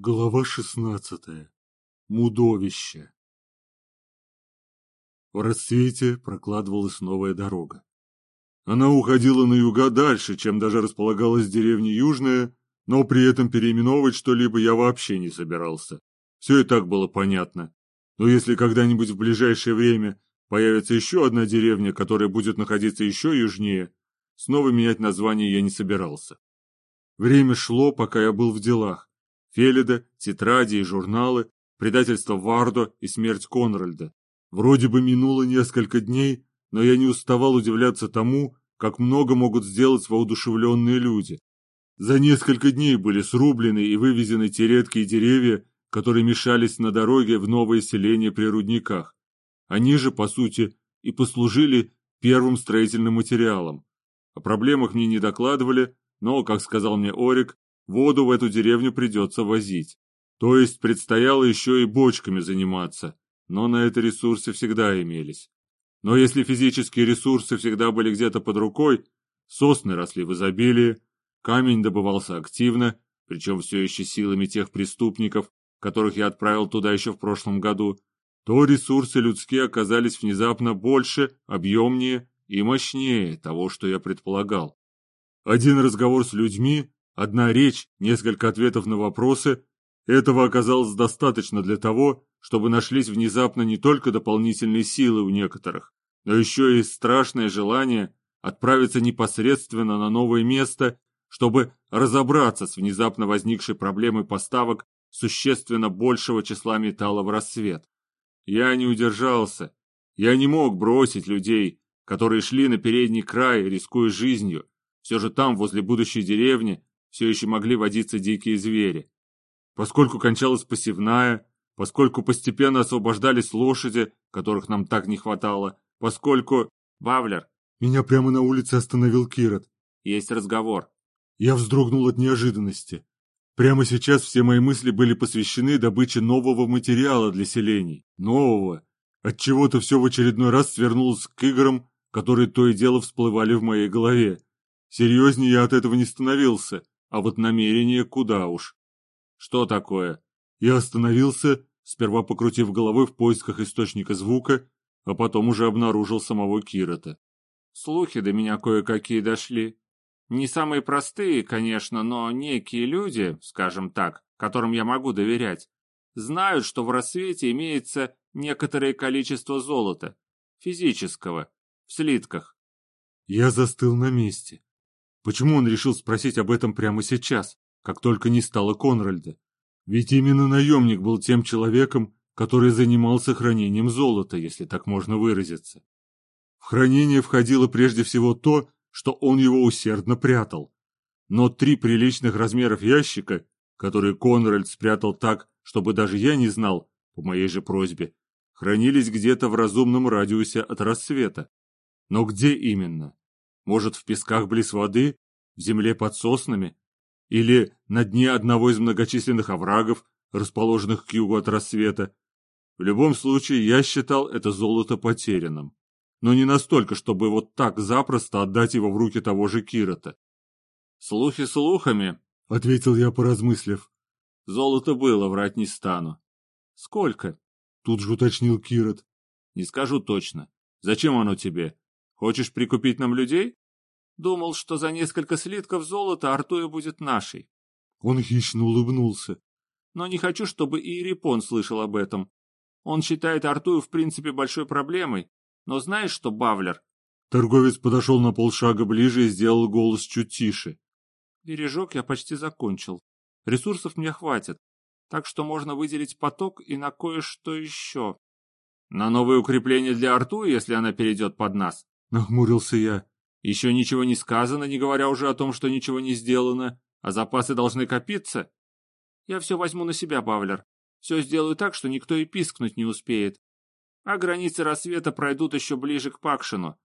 Глава шестнадцатая. Мудовище. В рассвете прокладывалась новая дорога. Она уходила на юга дальше, чем даже располагалась деревня Южная, но при этом переименовывать что-либо я вообще не собирался. Все и так было понятно. Но если когда-нибудь в ближайшее время появится еще одна деревня, которая будет находиться еще южнее, снова менять название я не собирался. Время шло, пока я был в делах. Фелида, тетради и журналы, предательство Вардо и смерть Конральда. Вроде бы минуло несколько дней, но я не уставал удивляться тому, как много могут сделать воодушевленные люди. За несколько дней были срублены и вывезены те редкие деревья, которые мешались на дороге в новое селение при рудниках. Они же, по сути, и послужили первым строительным материалом. О проблемах мне не докладывали, но, как сказал мне Орик, воду в эту деревню придется возить. То есть предстояло еще и бочками заниматься, но на это ресурсы всегда имелись. Но если физические ресурсы всегда были где-то под рукой, сосны росли в изобилии, камень добывался активно, причем все еще силами тех преступников, которых я отправил туда еще в прошлом году, то ресурсы людские оказались внезапно больше, объемнее и мощнее того, что я предполагал. Один разговор с людьми Одна речь, несколько ответов на вопросы – этого оказалось достаточно для того, чтобы нашлись внезапно не только дополнительные силы у некоторых, но еще и страшное желание отправиться непосредственно на новое место, чтобы разобраться с внезапно возникшей проблемой поставок существенно большего числа металла в рассвет. Я не удержался. Я не мог бросить людей, которые шли на передний край, рискуя жизнью. Все же там, возле будущей деревни, все еще могли водиться дикие звери. Поскольку кончалась посевная, поскольку постепенно освобождались лошади, которых нам так не хватало, поскольку... Бавлер. Меня прямо на улице остановил Кирот. Есть разговор. Я вздрогнул от неожиданности. Прямо сейчас все мои мысли были посвящены добыче нового материала для селений. Нового. Отчего-то все в очередной раз свернулось к играм, которые то и дело всплывали в моей голове. Серьезнее я от этого не становился, а вот намерение куда уж. Что такое? Я остановился, сперва покрутив головой в поисках источника звука, а потом уже обнаружил самого Кирота. Слухи до меня кое-какие дошли. Не самые простые, конечно, но некие люди, скажем так, которым я могу доверять, знают, что в рассвете имеется некоторое количество золота, физического, в слитках. Я застыл на месте. Почему он решил спросить об этом прямо сейчас, как только не стало Конральда? Ведь именно наемник был тем человеком, который занимался хранением золота, если так можно выразиться. В хранение входило прежде всего то, что он его усердно прятал. Но три приличных размеров ящика, которые Конральд спрятал так, чтобы даже я не знал, по моей же просьбе, хранились где-то в разумном радиусе от рассвета. Но где именно? Может, в песках близ воды, в земле под соснами? Или на дне одного из многочисленных оврагов, расположенных к югу от рассвета? В любом случае, я считал это золото потерянным. Но не настолько, чтобы вот так запросто отдать его в руки того же Кирота. «Слухи слухами», — ответил я, поразмыслив. «Золото было, врать не стану». «Сколько?» — тут же уточнил Кирот. «Не скажу точно. Зачем оно тебе? Хочешь прикупить нам людей? Думал, что за несколько слитков золота Артуя будет нашей. Он хищно улыбнулся. Но не хочу, чтобы и Ирипон слышал об этом. Он считает Артую в принципе большой проблемой. Но знаешь что, Бавлер? Торговец подошел на полшага ближе и сделал голос чуть тише. Бережок я почти закончил. Ресурсов мне хватит. Так что можно выделить поток и на кое-что еще. На новые укрепления для Артуя, если она перейдет под нас? — нахмурился я. «Еще ничего не сказано, не говоря уже о том, что ничего не сделано, а запасы должны копиться. Я все возьму на себя, Бавлер. Все сделаю так, что никто и пискнуть не успеет. А границы рассвета пройдут еще ближе к Пакшину.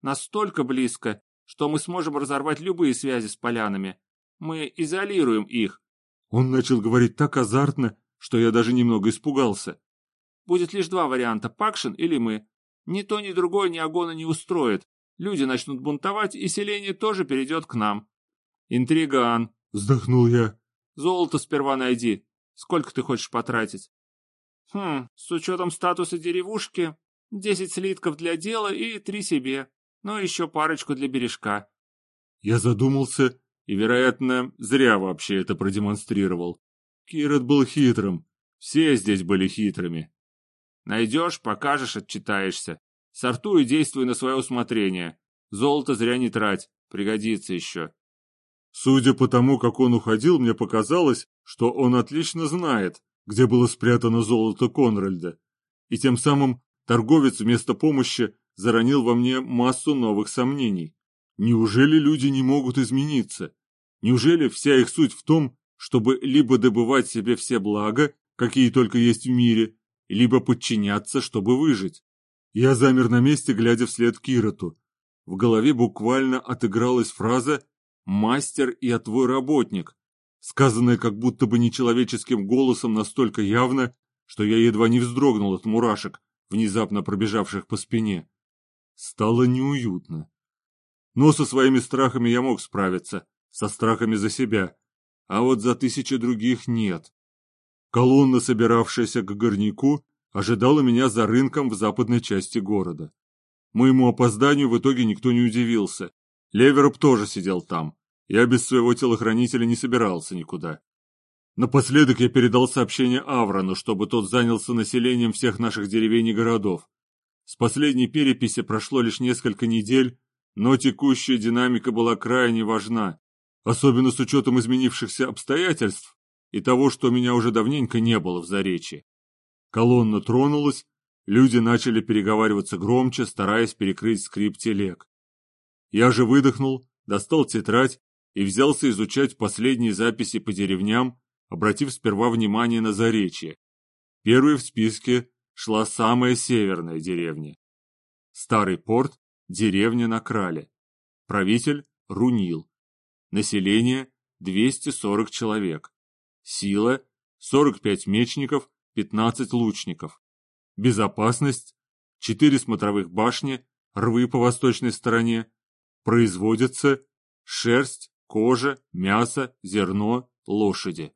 Настолько близко, что мы сможем разорвать любые связи с полянами. Мы изолируем их». Он начал говорить так азартно, что я даже немного испугался. «Будет лишь два варианта, Пакшин или мы. Ни то, ни другое ни огона не устроит. Люди начнут бунтовать, и селение тоже перейдет к нам. Интриган, вздохнул я. Золото сперва найди. Сколько ты хочешь потратить? Хм, с учетом статуса деревушки, десять слитков для дела и три себе. Ну, еще парочку для бережка. Я задумался и, вероятно, зря вообще это продемонстрировал. Кирот был хитрым. Все здесь были хитрыми. Найдешь, покажешь, отчитаешься. Сортуй и действуй на свое усмотрение. Золото зря не трать, пригодится еще. Судя по тому, как он уходил, мне показалось, что он отлично знает, где было спрятано золото Конральда, и тем самым торговец вместо помощи заронил во мне массу новых сомнений. Неужели люди не могут измениться? Неужели вся их суть в том, чтобы либо добывать себе все блага, какие только есть в мире, либо подчиняться, чтобы выжить? Я замер на месте, глядя вслед Кироту. В голове буквально отыгралась фраза «мастер и твой работник», сказанная как будто бы нечеловеческим голосом настолько явно, что я едва не вздрогнул от мурашек, внезапно пробежавших по спине. Стало неуютно. Но со своими страхами я мог справиться, со страхами за себя, а вот за тысячи других нет. Колонна, собиравшаяся к горняку, ожидала меня за рынком в западной части города. Моему опозданию в итоге никто не удивился. Левероп тоже сидел там. Я без своего телохранителя не собирался никуда. Напоследок я передал сообщение Аврану, чтобы тот занялся населением всех наших деревень и городов. С последней переписи прошло лишь несколько недель, но текущая динамика была крайне важна, особенно с учетом изменившихся обстоятельств и того, что меня уже давненько не было в Заречье. Колонна тронулась, люди начали переговариваться громче, стараясь перекрыть скрип телег. Я же выдохнул, достал тетрадь и взялся изучать последние записи по деревням, обратив сперва внимание на Заречье. Первой в списке шла самая северная деревня. Старый порт, деревня на Крале. Правитель – Рунил. Население – 240 человек. Сила – 45 мечников 15 лучников. Безопасность, 4 смотровых башни, рвы по восточной стороне. Производятся шерсть, кожа, мясо, зерно, лошади.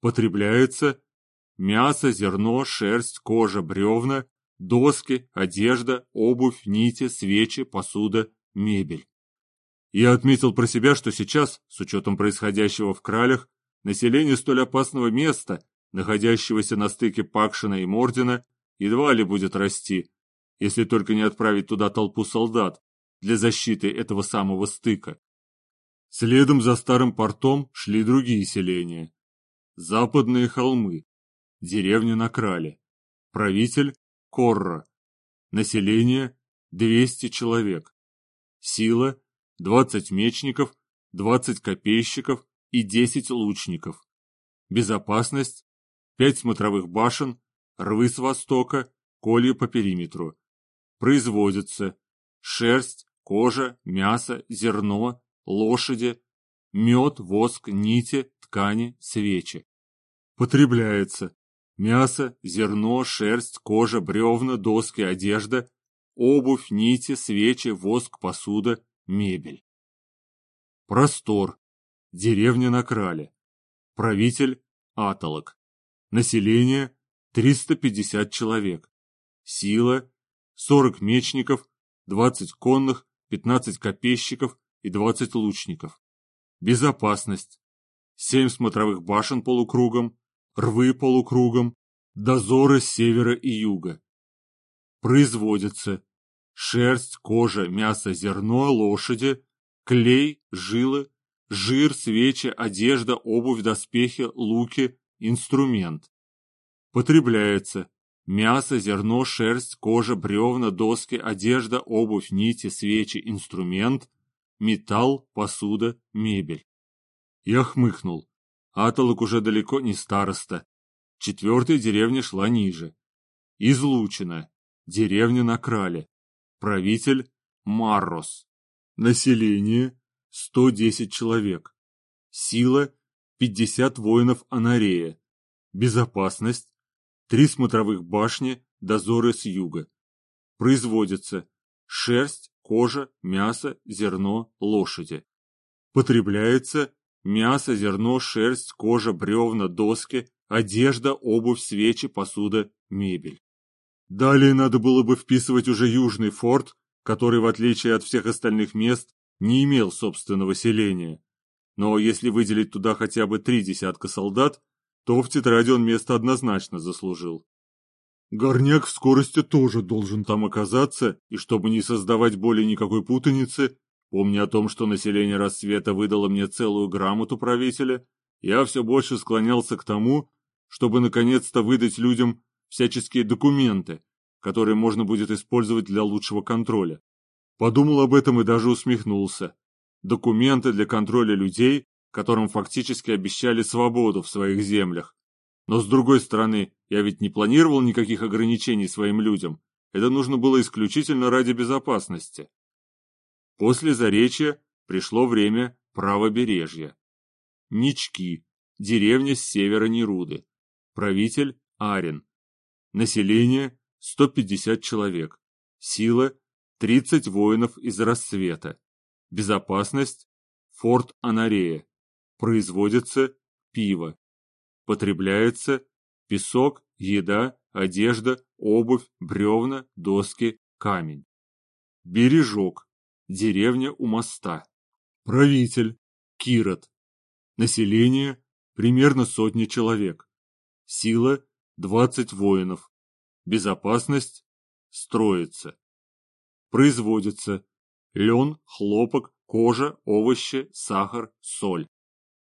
Потребляется мясо, зерно, шерсть, кожа, бревна, доски, одежда, обувь, нити, свечи, посуда, мебель. Я отметил про себя, что сейчас, с учетом происходящего в кралях, население столь опасного места находящегося на стыке Пакшина и Мордина, едва ли будет расти, если только не отправить туда толпу солдат для защиты этого самого стыка. Следом за старым портом шли другие селения. Западные холмы, деревня на Крале, правитель Корра, население 200 человек, сила 20 мечников, 20 копейщиков и 10 лучников, безопасность пять смотровых башен, рвы с востока, колья по периметру. Производится шерсть, кожа, мясо, зерно, лошади, мед, воск, нити, ткани, свечи. Потребляется мясо, зерно, шерсть, кожа, бревна, доски, одежда, обувь, нити, свечи, воск, посуда, мебель. Простор. Деревня на Крале. Правитель – Аталок. Население – 350 человек. Сила – 40 мечников, 20 конных, 15 копейщиков и 20 лучников. Безопасность – 7 смотровых башен полукругом, рвы полукругом, дозоры с севера и юга. Производится шерсть, кожа, мясо, зерно, лошади, клей, жилы, жир, свечи, одежда, обувь, доспехи, луки, инструмент. Потребляется мясо, зерно, шерсть, кожа, бревна, доски, одежда, обувь, нити, свечи, инструмент, металл, посуда, мебель. Я хмыкнул. Аталок уже далеко не староста. Четвертая деревня шла ниже. Излучина. Деревня на Крале. Правитель Маррос. Население 110 человек. Сила 50 воинов Анарея. Безопасность. Три смотровых башни, дозоры с юга. Производится шерсть, кожа, мясо, зерно, лошади. Потребляется мясо, зерно, шерсть, кожа, бревна, доски, одежда, обувь, свечи, посуда, мебель. Далее надо было бы вписывать уже Южный форт, который, в отличие от всех остальных мест, не имел собственного селения. Но если выделить туда хотя бы три десятка солдат, то в тетради он место однозначно заслужил. Горняк в скорости тоже должен там оказаться, и чтобы не создавать более никакой путаницы, помня о том, что население рассвета выдало мне целую грамоту правителя, я все больше склонялся к тому, чтобы наконец-то выдать людям всяческие документы, которые можно будет использовать для лучшего контроля. Подумал об этом и даже усмехнулся. Документы для контроля людей, которым фактически обещали свободу в своих землях. Но с другой стороны, я ведь не планировал никаких ограничений своим людям. Это нужно было исключительно ради безопасности. После Заречья пришло время правобережья. Нички, деревня с севера Неруды. Правитель Арин. Население 150 человек. Сила 30 воинов из рассвета. Безопасность Форт Анарея. Производится пиво. Потребляется песок, еда, одежда, обувь, бревна, доски, камень. Бережок. Деревня у моста. Правитель. Кирот. Население примерно сотни человек. Сила 20 воинов. Безопасность строится. Производится лен, хлопок, кожа, овощи, сахар, соль.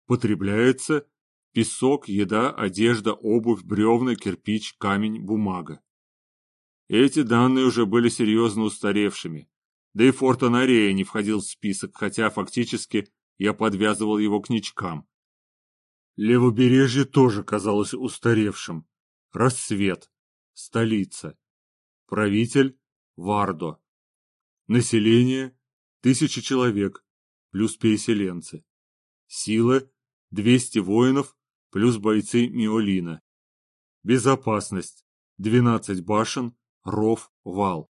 Потребляется песок, еда, одежда, обувь, бревна, кирпич, камень, бумага. Эти данные уже были серьезно устаревшими, да и Фортанарея не входил в список, хотя фактически я подвязывал его к ничкам. Левобережье тоже казалось устаревшим. Рассвет. Столица. Правитель – Вардо. Население – тысячи человек, плюс переселенцы. Сила – 200 воинов, плюс бойцы Миолина. Безопасность – 12 башен, ров, вал.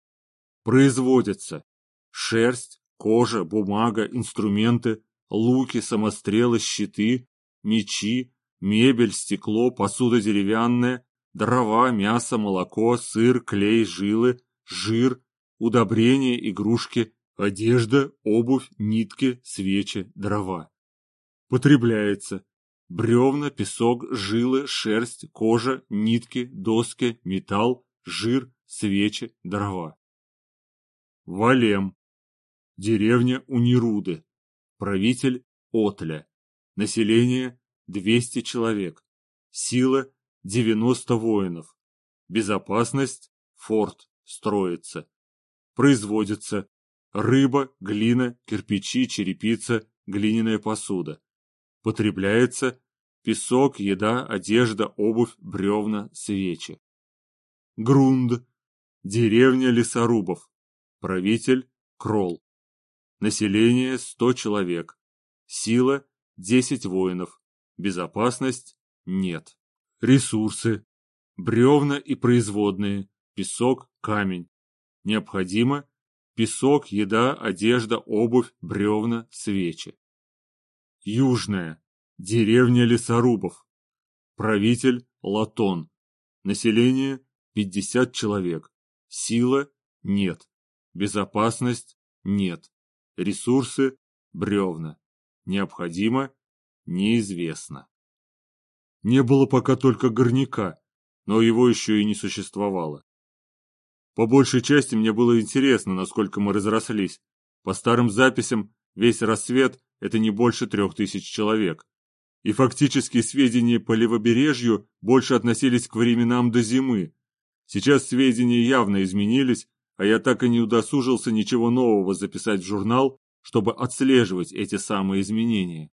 Производится шерсть, кожа, бумага, инструменты, луки, самострелы, щиты, мечи, мебель, стекло, посуда деревянная, дрова, мясо, молоко, сыр, клей, жилы, жир, удобрения, игрушки, одежда, обувь, нитки, свечи, дрова. Потребляется бревна, песок, жилы, шерсть, кожа, нитки, доски, металл, жир, свечи, дрова. Валем. Деревня Унируды. Правитель Отля. Население 200 человек. Сила 90 воинов. Безопасность форт строится. Производится рыба, глина, кирпичи, черепица, глиняная посуда. Потребляется песок, еда, одежда, обувь, бревна, свечи. Грунд. Деревня лесорубов. Правитель Кролл. Население 100 человек. Сила – 10 воинов. Безопасность – нет. Ресурсы. Бревна и производные. Песок, камень. Необходимо песок, еда, одежда, обувь, бревна, свечи. Южная. Деревня лесорубов. Правитель Латон. Население 50 человек. Сила нет. Безопасность нет. Ресурсы – бревна. Необходимо – неизвестно. Не было пока только горняка, но его еще и не существовало. По большей части мне было интересно, насколько мы разрослись. По старым записям, весь рассвет – это не больше трех тысяч человек. И фактически сведения по левобережью больше относились к временам до зимы. Сейчас сведения явно изменились, а я так и не удосужился ничего нового записать в журнал, чтобы отслеживать эти самые изменения.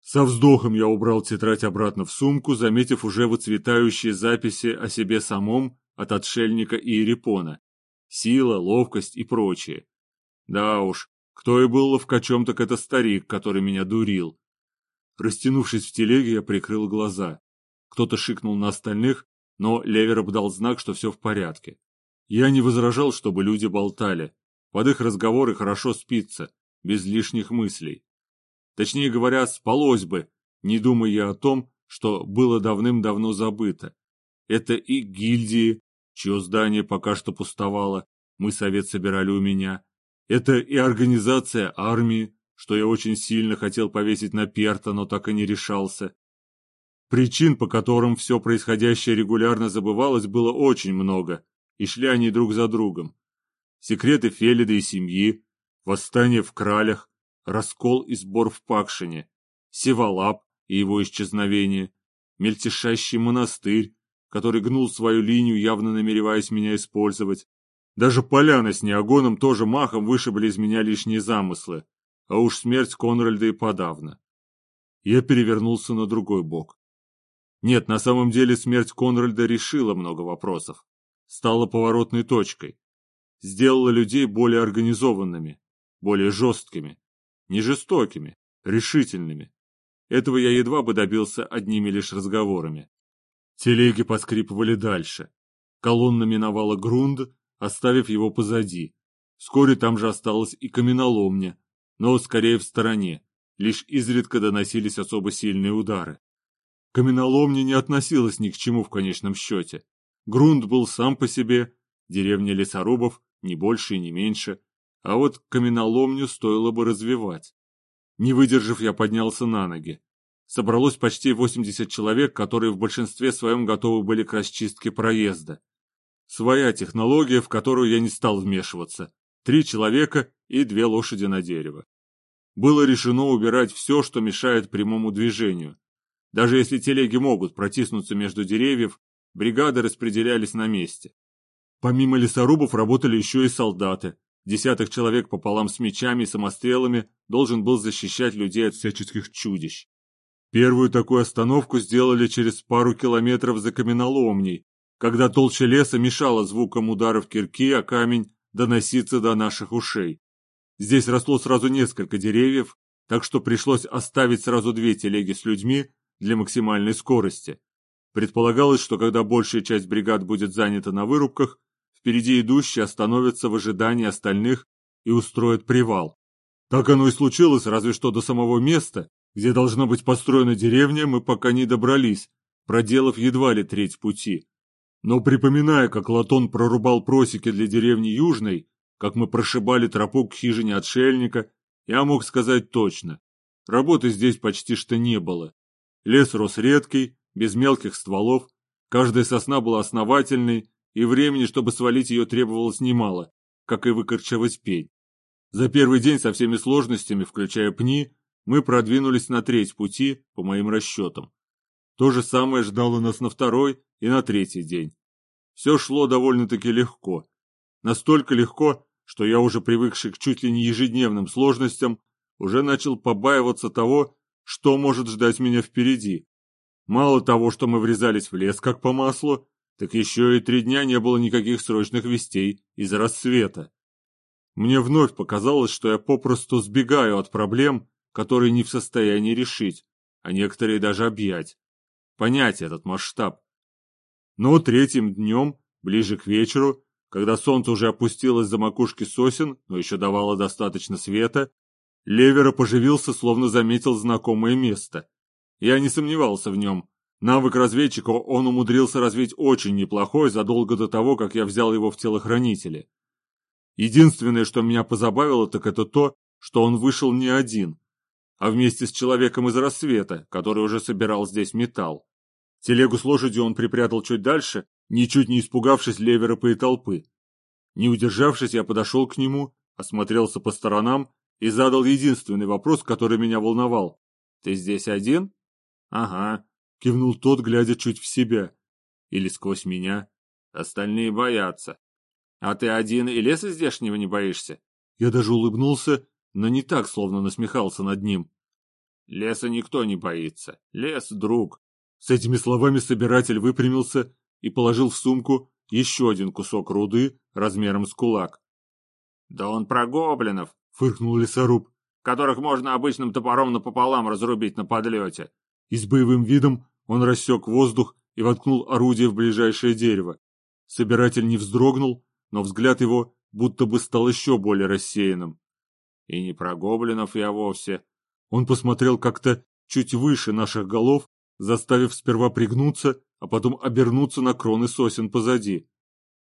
Со вздохом я убрал тетрадь обратно в сумку, заметив уже выцветающие записи о себе самом от отшельника Иерипона. Сила, ловкость и прочее. Да уж, кто и был ловкачом, так это старик, который меня дурил. Растянувшись в телеге, я прикрыл глаза. Кто-то шикнул на остальных, но Левер обдал знак, что все в порядке. Я не возражал, чтобы люди болтали. Под их разговоры хорошо спится, без лишних мыслей. Точнее говоря, спалось бы, не думая о том, что было давным-давно забыто. Это и гильдии, чье здание пока что пустовало, мы совет собирали у меня. Это и организация армии, что я очень сильно хотел повесить на Перта, но так и не решался. Причин, по которым все происходящее регулярно забывалось, было очень много, и шли они друг за другом. Секреты Фелида и семьи, восстание в Кралях, раскол и сбор в Пакшине, Севалап и его исчезновение, мельтешащий монастырь, который гнул свою линию, явно намереваясь меня использовать. Даже поляна с неогоном тоже махом вышибли из меня лишние замыслы, а уж смерть Конральда и подавно. Я перевернулся на другой бок. Нет, на самом деле смерть Конральда решила много вопросов. Стала поворотной точкой. Сделала людей более организованными, более жесткими, не жестокими, решительными. Этого я едва бы добился одними лишь разговорами. Телеги поскрипывали дальше. Колонна миновала грунд, оставив его позади. Вскоре там же осталась и каменоломня, но скорее в стороне, лишь изредка доносились особо сильные удары. Каменоломня не относилась ни к чему в конечном счете. Грунт был сам по себе, деревня лесорубов не больше и не меньше, а вот каменоломню стоило бы развивать. Не выдержав, я поднялся на ноги. Собралось почти 80 человек, которые в большинстве своем готовы были к расчистке проезда. Своя технология, в которую я не стал вмешиваться. Три человека и две лошади на дерево. Было решено убирать все, что мешает прямому движению. Даже если телеги могут протиснуться между деревьев, бригады распределялись на месте. Помимо лесорубов работали еще и солдаты. Десяток человек пополам с мечами и самострелами должен был защищать людей от всяческих чудищ. Первую такую остановку сделали через пару километров за каменоломней, когда толща леса мешала звукам ударов кирки о камень доноситься до наших ушей. Здесь росло сразу несколько деревьев, так что пришлось оставить сразу две телеги с людьми для максимальной скорости. Предполагалось, что когда большая часть бригад будет занята на вырубках, впереди идущие остановятся в ожидании остальных и устроят привал. Так оно и случилось, разве что до самого места, где должна быть построена деревня, мы пока не добрались, проделав едва ли треть пути. Но припоминая, как Латон прорубал просеки для деревни Южной, как мы прошибали тропу к хижине отшельника, я мог сказать точно. Работы здесь почти что не было. Лес рос редкий, без мелких стволов, каждая сосна была основательной, и времени, чтобы свалить ее, требовалось немало, как и выкорчевать пень. За первый день со всеми сложностями, включая пни, мы продвинулись на треть пути, по моим расчетам. То же самое ждало нас на второй и на третий день. Все шло довольно-таки легко. Настолько легко, что я, уже привыкший к чуть ли не ежедневным сложностям, уже начал побаиваться того, что может ждать меня впереди. Мало того, что мы врезались в лес как по маслу, так еще и три дня не было никаких срочных вестей из рассвета. Мне вновь показалось, что я попросту сбегаю от проблем, которые не в состоянии решить, а некоторые даже объять. Понять этот масштаб. Но третьим днем, ближе к вечеру, когда солнце уже опустилось за макушки сосен, но еще давало достаточно света, Левера поживился, словно заметил знакомое место. Я не сомневался в нем. Навык разведчика он умудрился развить очень неплохой задолго до того, как я взял его в телохранители. Единственное, что меня позабавило, так это то, что он вышел не один, а вместе с человеком из рассвета, который уже собирал здесь металл. Телегу с лошадью он припрятал чуть дальше, ничуть не испугавшись Леверопа и толпы. Не удержавшись, я подошел к нему, осмотрелся по сторонам и задал единственный вопрос, который меня волновал. «Ты здесь один?» «Ага», — кивнул тот, глядя чуть в себя. «Или сквозь меня. Остальные боятся. А ты один и леса здешнего не боишься?» Я даже улыбнулся, но не так, словно насмехался над ним. «Леса никто не боится. Лес — друг». С этими словами собиратель выпрямился и положил в сумку еще один кусок руды размером с кулак. «Да он про гоблинов!» — фыркнул лесоруб. «Которых можно обычным топором напополам разрубить на подлете». И с боевым видом он рассек воздух и воткнул орудие в ближайшее дерево. Собиратель не вздрогнул, но взгляд его будто бы стал еще более рассеянным. И не про гоблинов я вовсе, Он посмотрел как-то чуть выше наших голов, заставив сперва пригнуться, а потом обернуться на кроны сосен позади.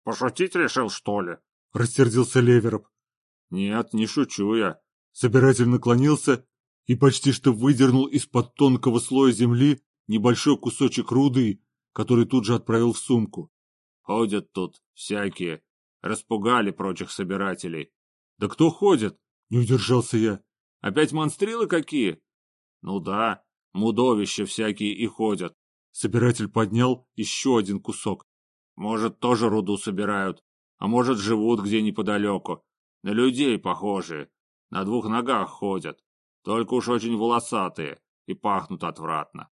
«Пошутить решил, что ли?» — рассердился Левероп. «Нет, не шучу я». Собиратель наклонился и почти что выдернул из-под тонкого слоя земли небольшой кусочек руды, который тут же отправил в сумку. «Ходят тут всякие. Распугали прочих собирателей». «Да кто ходит?» — не удержался я. «Опять монстрилы какие?» «Ну да, мудовища всякие и ходят». Собиратель поднял еще один кусок. «Может, тоже руду собирают, а может, живут где неподалеку. На людей похожие, на двух ногах ходят, только уж очень волосатые и пахнут отвратно.